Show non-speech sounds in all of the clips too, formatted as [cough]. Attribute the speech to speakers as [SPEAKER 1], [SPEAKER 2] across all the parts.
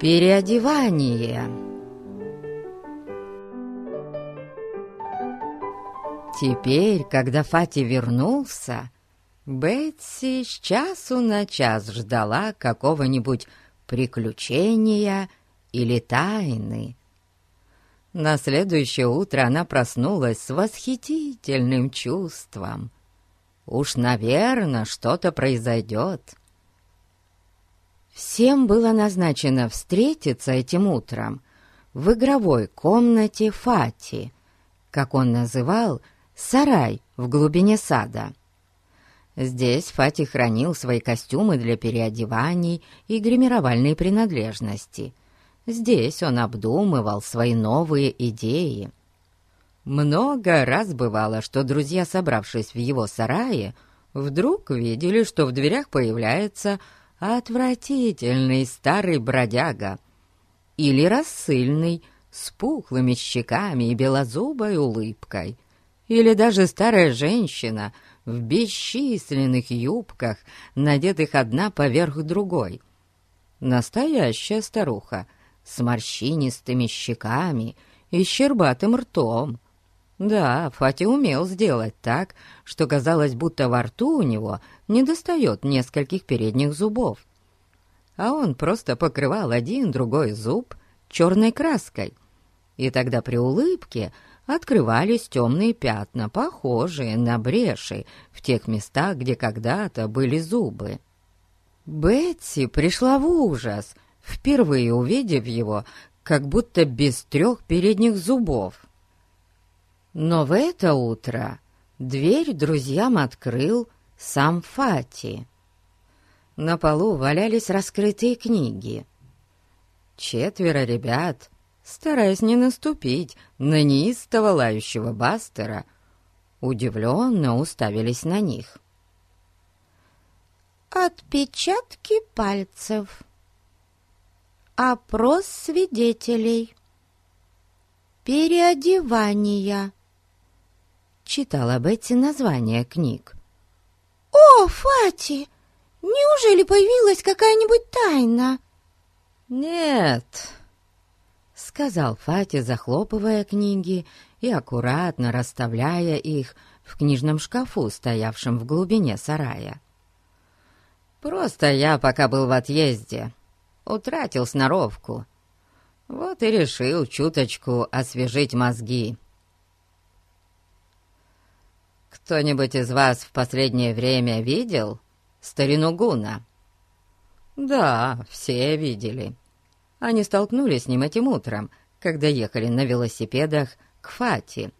[SPEAKER 1] Переодевание. Теперь, когда Фати вернулся, Бетси с часу на час ждала какого-нибудь приключения или тайны. На следующее утро она проснулась с восхитительным чувством. Уж, наверное, что-то произойдет. Всем было назначено встретиться этим утром в игровой комнате Фати, как он называл сарай в глубине сада. Здесь Фати хранил свои костюмы для переодеваний и гримировальные принадлежности. Здесь он обдумывал свои новые идеи. Много раз бывало, что друзья, собравшись в его сарае, вдруг видели, что в дверях появляется отвратительный старый бродяга или рассыльный с пухлыми щеками и белозубой улыбкой, или даже старая женщина в бесчисленных юбках, надетых одна поверх другой. Настоящая старуха с морщинистыми щеками и щербатым ртом. Да, Фати умел сделать так, что казалось, будто во рту у него недостает нескольких передних зубов. А он просто покрывал один другой зуб черной краской. И тогда при улыбке открывались темные пятна, похожие на бреши в тех местах, где когда-то были зубы. Бетси пришла в ужас, впервые увидев его, как будто без трех передних зубов. Но в это утро дверь друзьям открыл сам Фати. На полу валялись раскрытые книги. Четверо ребят, стараясь не наступить на неистово лающего Бастера, удивленно уставились на них.
[SPEAKER 2] «Отпечатки пальцев. Опрос свидетелей. Переодевания», — читала Бетти название книг. «О, Фати!» Неужели появилась какая-нибудь тайна?»
[SPEAKER 1] «Нет», — сказал Фати, захлопывая книги и аккуратно расставляя их в книжном шкафу, стоявшем в глубине сарая. «Просто я, пока был в отъезде, утратил сноровку. Вот и решил чуточку освежить мозги». «Кто-нибудь из вас в последнее время видел старину Гуна?» «Да, все видели. Они столкнулись с ним этим утром, когда ехали на велосипедах к Фати.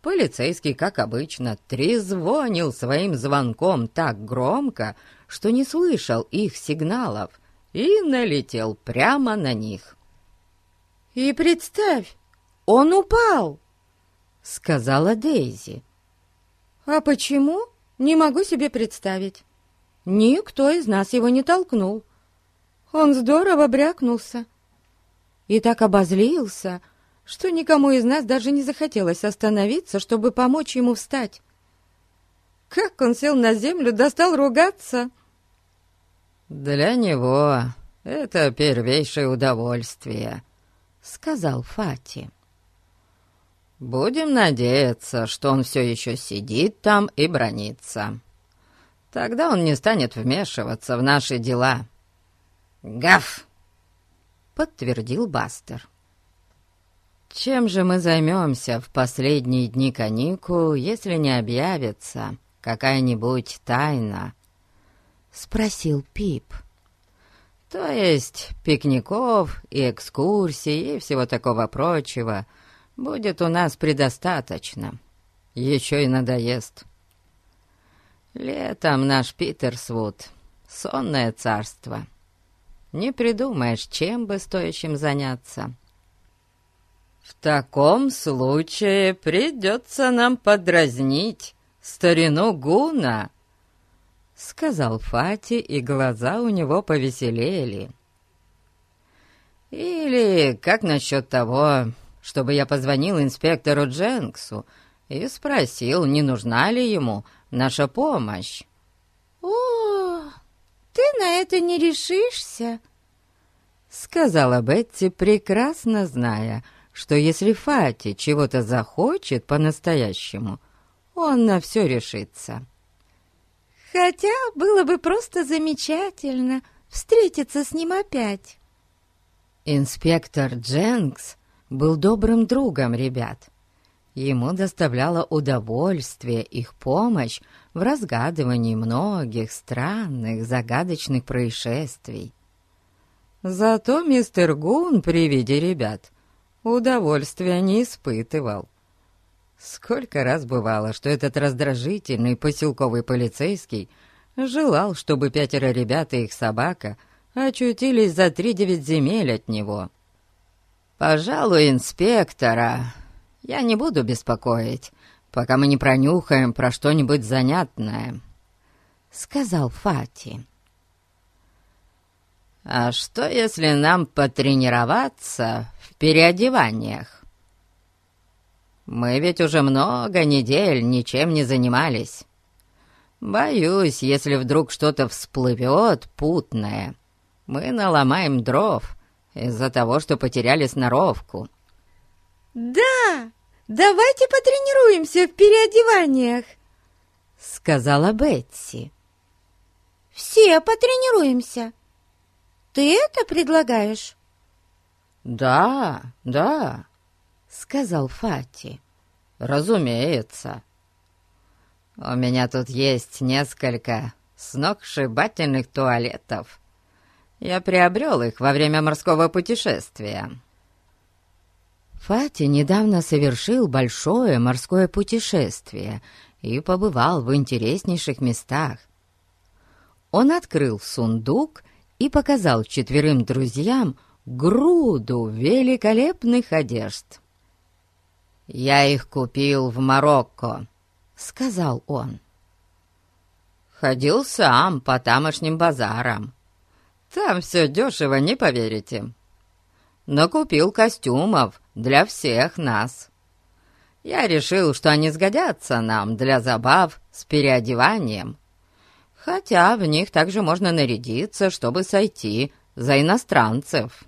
[SPEAKER 1] Полицейский, как обычно, трезвонил своим звонком так громко, что не слышал их сигналов и налетел прямо на них.
[SPEAKER 2] «И представь, он упал!» — сказала Дейзи. «А почему? Не могу себе представить. Никто из нас его не толкнул. Он здорово брякнулся и так обозлился, что никому из нас даже не захотелось остановиться, чтобы помочь ему встать. Как он сел на землю, достал ругаться.
[SPEAKER 1] «Для него это первейшее удовольствие», — сказал Фати. «Будем надеяться, что он все еще сидит там и бронится». Тогда он не станет вмешиваться в наши дела». «Гав!» — подтвердил Бастер. «Чем же мы займемся в последние дни каникул, если не объявится какая-нибудь тайна?» — спросил Пип. «То есть пикников и экскурсий и всего такого прочего будет у нас предостаточно. Еще и надоест». Летом наш Питерсвуд — сонное царство. Не придумаешь, чем бы стоящим заняться. В таком случае придется нам подразнить старину Гуна, — сказал Фати, и глаза у него повеселели. Или как насчет того, чтобы я позвонил инспектору Дженксу и спросил, не нужна ли ему наша помощь».
[SPEAKER 2] «О, ты на это не решишься?»
[SPEAKER 1] — сказала Бетти, прекрасно зная, что если Фати чего-то захочет по-настоящему, он на все решится.
[SPEAKER 2] Хотя было бы просто замечательно встретиться с ним опять.
[SPEAKER 1] Инспектор Дженкс был добрым другом ребят. Ему доставляла удовольствие их помощь в разгадывании многих странных, загадочных происшествий. Зато мистер Гун при виде ребят удовольствия не испытывал. Сколько раз бывало, что этот раздражительный поселковый полицейский желал, чтобы пятеро ребят и их собака очутились за три-девять земель от него. «Пожалуй, инспектора я не буду беспокоить, пока мы не пронюхаем про что-нибудь занятное», — сказал Фати. «А что, если нам потренироваться в переодеваниях? Мы ведь уже много недель ничем не занимались. Боюсь, если вдруг что-то всплывет путное, мы наломаем дров из-за того, что потеряли сноровку».
[SPEAKER 2] «Да, давайте потренируемся в переодеваниях», — сказала Бетси. «Все потренируемся. Ты это предлагаешь?»
[SPEAKER 1] «Да, да», — сказал Фати. «Разумеется. У меня тут есть несколько сногсшибательных туалетов. Я приобрел их во время морского путешествия». Фати недавно совершил большое морское путешествие и побывал в интереснейших местах. Он открыл сундук и показал четверым друзьям груду великолепных одежд. «Я их купил в Марокко», — сказал он. «Ходил сам по тамошним базарам. Там все дешево, не поверите. Но купил костюмов для всех нас. Я решил, что они сгодятся нам для забав с переодеванием, хотя в них также можно нарядиться, чтобы сойти за иностранцев».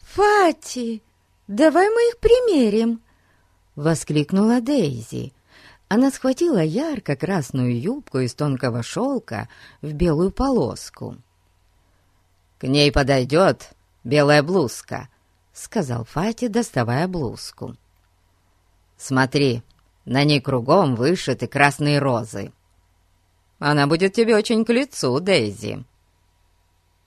[SPEAKER 2] «Фати, давай мы их примерим!» — воскликнула Дейзи. Она схватила ярко-красную юбку из тонкого шелка в белую полоску.
[SPEAKER 1] «К ней подойдет белая блузка», — сказал Фати, доставая блузку. «Смотри, на ней кругом вышиты красные розы. Она будет тебе очень к лицу, Дейзи».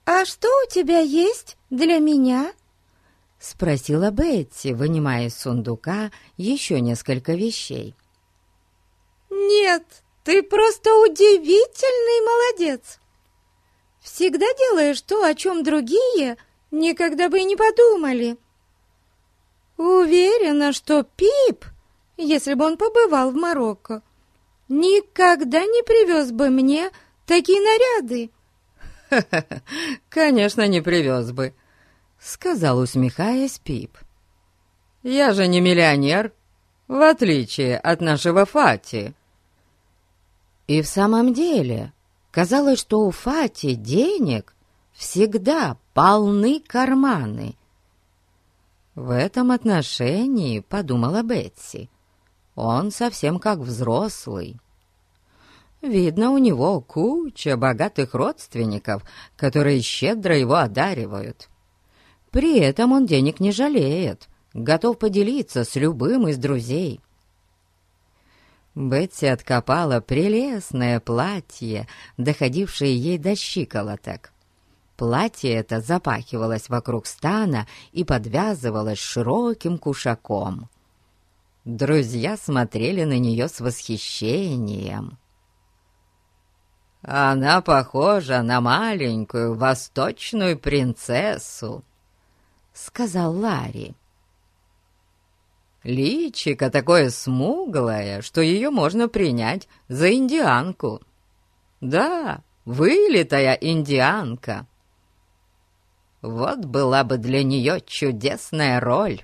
[SPEAKER 2] «А что у тебя есть для меня?»
[SPEAKER 1] — спросила Бетти, вынимая из сундука еще несколько вещей.
[SPEAKER 2] «Нет, ты просто удивительный молодец! Всегда делаешь то, о чем другие никогда бы и не подумали. Уверена, что Пип, если бы он побывал в Марокко, никогда не привез бы мне такие наряды». [laughs]
[SPEAKER 1] конечно, не привез бы», — сказал, усмехаясь Пип. «Я же не миллионер, в отличие от нашего Фати». И в самом деле казалось, что у Фати денег всегда полны карманы. В этом отношении, подумала Бетси, он совсем как взрослый. Видно, у него куча богатых родственников, которые щедро его одаривают. При этом он денег не жалеет, готов поделиться с любым из друзей. Бетси откопала прелестное платье, доходившее ей до щиколоток. Платье это запахивалось вокруг стана и подвязывалось широким кушаком. Друзья смотрели на нее с восхищением. «Она похожа на маленькую восточную принцессу», сказал Ларри. «Личико такое смуглое, что ее можно принять за индианку. Да, вылитая индианка. Вот была бы для нее чудесная роль».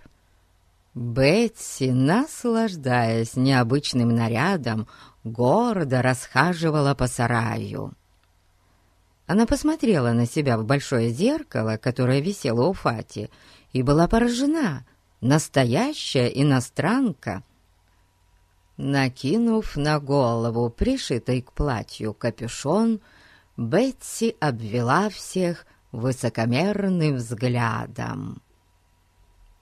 [SPEAKER 1] Бетси, наслаждаясь необычным нарядом, гордо расхаживала по сараю. Она посмотрела на себя в большое зеркало, которое висело у Фати, и была поражена. Настоящая иностранка. Накинув на голову пришитый к платью капюшон, Бетси обвела всех высокомерным взглядом.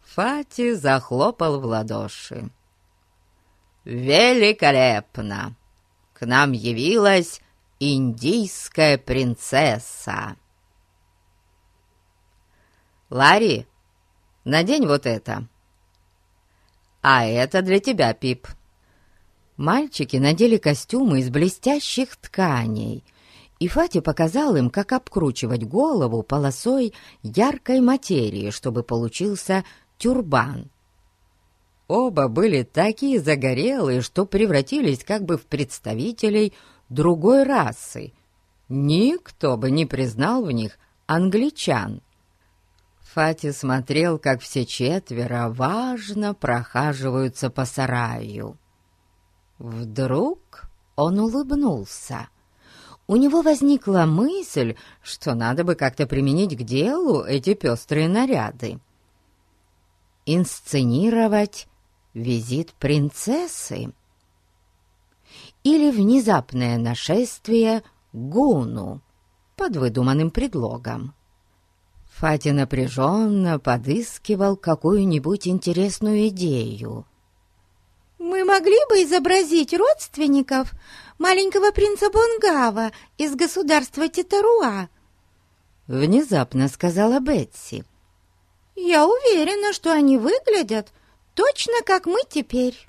[SPEAKER 1] Фати захлопал в ладоши. «Великолепно! К нам явилась индийская принцесса!» «Ларри, надень вот это!» «А это для тебя, Пип!» Мальчики надели костюмы из блестящих тканей, и Фати показал им, как обкручивать голову полосой яркой материи, чтобы получился тюрбан. Оба были такие загорелые, что превратились как бы в представителей другой расы. Никто бы не признал в них англичан. Фати смотрел, как все четверо важно прохаживаются по сараю. Вдруг он улыбнулся. У него возникла мысль, что надо бы как-то применить к делу эти пестрые наряды. Инсценировать визит принцессы или внезапное нашествие Гуну под выдуманным предлогом. Фати напряженно подыскивал какую-нибудь интересную идею.
[SPEAKER 2] «Мы могли бы изобразить родственников маленького принца Бонгава из государства Титаруа», —
[SPEAKER 1] внезапно сказала Бетси.
[SPEAKER 2] «Я уверена, что они выглядят точно как мы теперь».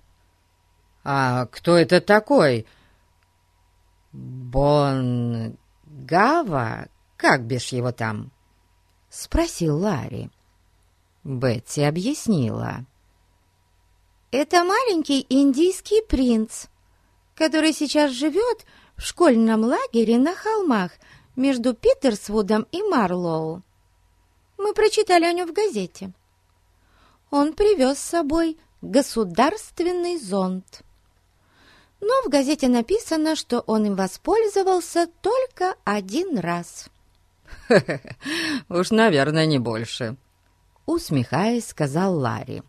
[SPEAKER 1] «А кто это такой?» «Бон... Гава? Как бишь его там?» — спросил Ларри. Бетси объяснила.
[SPEAKER 2] «Это маленький индийский принц, который сейчас живет в школьном лагере на холмах между Питерсвудом и Марлоу. Мы прочитали о нем в газете. Он привез с собой государственный зонт но в газете написано, что он им воспользовался только один раз. [laughs]
[SPEAKER 1] уж, наверное, не больше», — усмехаясь, сказал Ларри.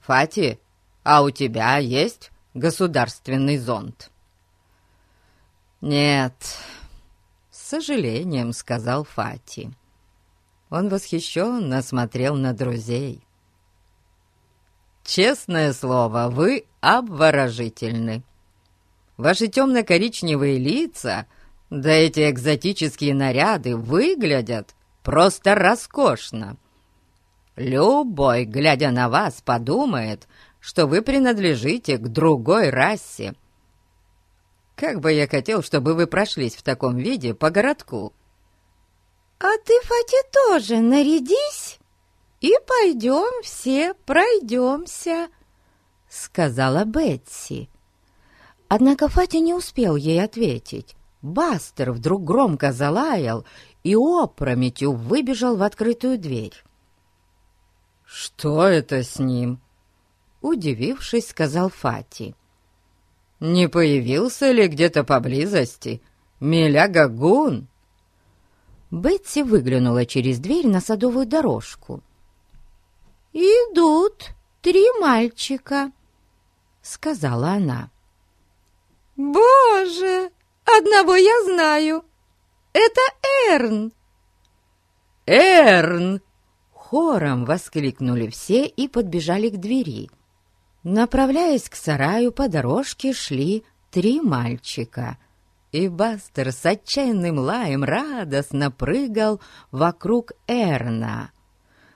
[SPEAKER 1] «Фати, а у тебя есть государственный зонт?» «Нет», — с сожалением сказал Фати. Он восхищенно смотрел на друзей. Честное слово, вы обворожительны. Ваши темно-коричневые лица, да эти экзотические наряды выглядят просто роскошно. Любой, глядя на вас, подумает, что вы принадлежите к другой расе. Как бы я хотел, чтобы вы прошлись в таком виде по городку.
[SPEAKER 2] «А ты, Фати, тоже нарядись!» и пойдем все пройдемся», — сказала Бетси. Однако Фати не успел ей ответить. Бастер вдруг громко залаял и опрометью выбежал в открытую дверь.
[SPEAKER 1] «Что это с ним?» — удивившись, сказал Фати. «Не появился ли где-то поблизости Миляга Гун?»
[SPEAKER 2] Бетси выглянула через дверь на садовую дорожку — «Идут три мальчика», — сказала она. «Боже, одного я знаю. Это Эрн».
[SPEAKER 1] «Эрн!» — хором воскликнули все и подбежали к двери. Направляясь к сараю, по дорожке шли три мальчика, и Бастер с отчаянным лаем радостно прыгал вокруг Эрна.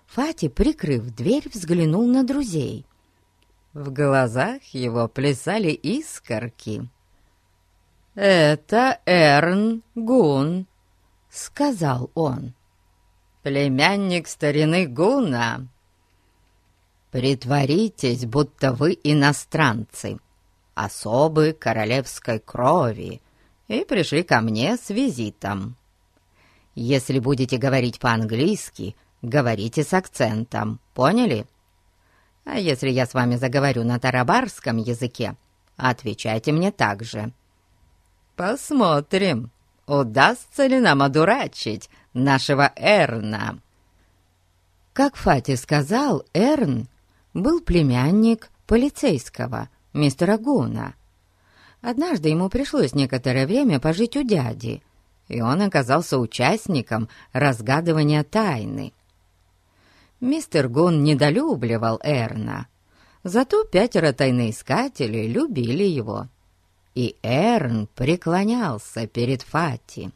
[SPEAKER 1] Фати, прикрыв дверь, взглянул на друзей. В глазах его плясали искорки. «Это Эрн Гун», — сказал он. «Племянник старины Гуна. Притворитесь, будто вы иностранцы, особы королевской крови, и пришли ко мне с визитом. Если будете говорить по-английски — говорите с акцентом, поняли? А если я с вами заговорю на тарабарском языке, отвечайте мне так же. Посмотрим, удастся ли нам одурачить нашего Эрна?» Как Фати сказал, Эрн был племянник полицейского, мистера Гуна. Однажды ему пришлось некоторое время пожить у дяди, и он оказался участником разгадывания тайны. Мистер Гун недолюбливал Эрна, зато пятеро тайноискателей любили его. И Эрн преклонялся перед Фати.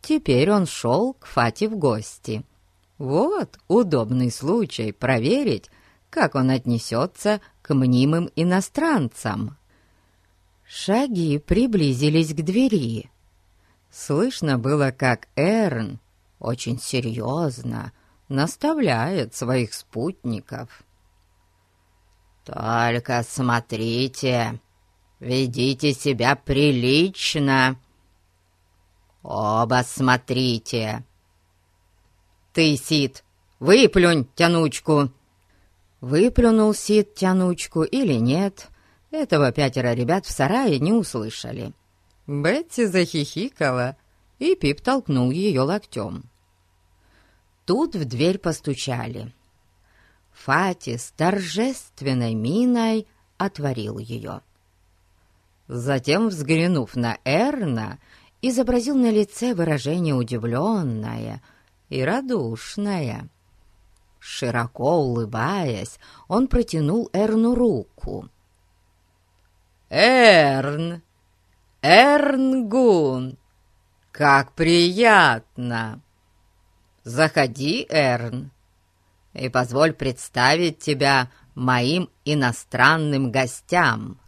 [SPEAKER 1] Теперь он шел к Фати в гости. Вот удобный случай проверить, как он отнесется к мнимым иностранцам. Шаги приблизились к двери. Слышно было, как Эрн очень серьезно наставляет своих спутников. «Только смотрите, ведите себя прилично. Оба смотрите. Ты, Сид, выплюнь тянучку!» Выплюнул Сид тянучку или нет, этого пятеро ребят в сарае не услышали. Бетти захихикала, и Пип толкнул ее локтем. Тут в дверь постучали. Фати с торжественной миной отворил ее. Затем, взглянув на Эрна, изобразил на лице выражение удивленное и радушное. Широко улыбаясь, он протянул Эрну руку. «Эрн! Эрнгун! Как приятно!» «Заходи, Эрн, и позволь представить тебя моим иностранным гостям».